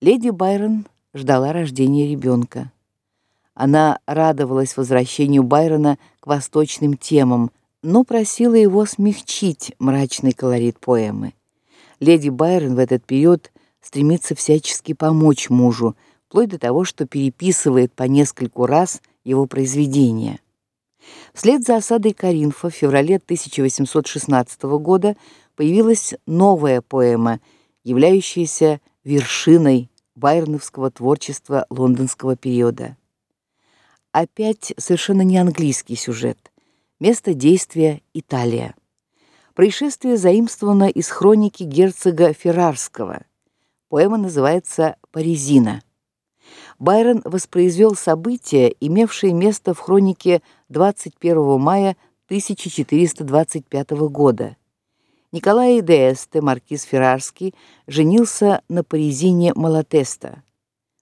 Леди Байрон ждала рождения ребенка. Она радовалась возвращению Байрона к восточным темам, но просила его смягчить мрачный колорит поэмы. Леди Байрон в этот период стремится всячески помочь мужу, вплоть до того, что переписывает по нескольку раз его произведения. Вслед за осадой Каринфа в феврале 1816 года появилась новая поэма, являющаяся вершиной байроновского творчества лондонского периода. Опять совершенно не английский сюжет. Место действия Италия. Происшествие заимствовано из хроники герцога Феррарского. Поэма называется Паризина. Байрон воспроизвел события, имевшие место в хронике 21 мая 1425 года. Николай де Эсте, маркиз Феррарский, женился на Паризине Малатеста.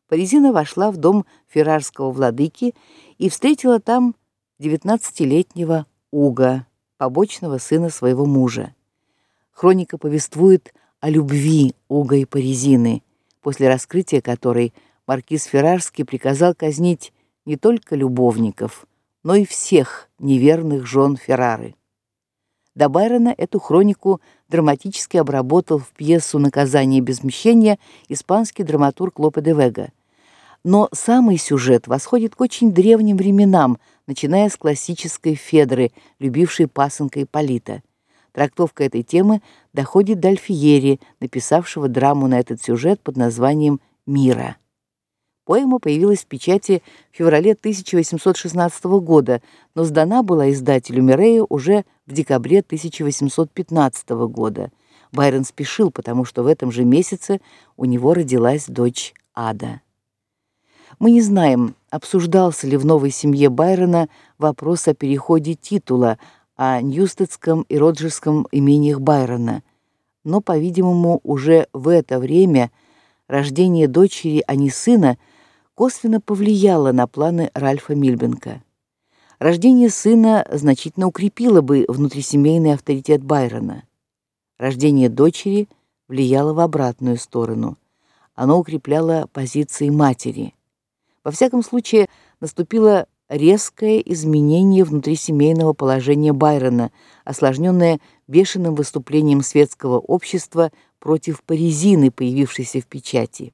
Паризина вошла в дом феррарского владыки и встретила там девятнадцатилетнего Уга, побочного сына своего мужа. Хроника повествует о любви Уга и Паризины, после раскрытия которой маркиз Феррарский приказал казнить не только любовников, но и всех неверных жен Феррары. До Байрона эту хронику драматически обработал в пьесу Наказание без мщения испанский драматург Лопе де Вега. Но самый сюжет восходит к очень древним временам, начиная с классической Федры, любившей пасынка Ипполита. Трактовка этой темы доходит до Альфиери, написавшего драму на этот сюжет под названием Мира. Поэма появилась в печати в феврале 1816 года, но сдана была издателю Мирею уже в декабре 1815 года. Байрон спешил, потому что в этом же месяце у него родилась дочь Ада. Мы не знаем, обсуждался ли в новой семье Байрона вопрос о переходе титула о Ньюстедском и Роджерском имениях Байрона, но, по-видимому, уже в это время рождение дочери, а не сына – косвенно повлияло на планы Ральфа Мильбенка. Рождение сына значительно укрепило бы внутрисемейный авторитет Байрона. Рождение дочери влияло в обратную сторону. Оно укрепляло позиции матери. Во всяком случае, наступило резкое изменение внутрисемейного положения Байрона, осложненное бешеным выступлением светского общества против паризины, появившейся в печати.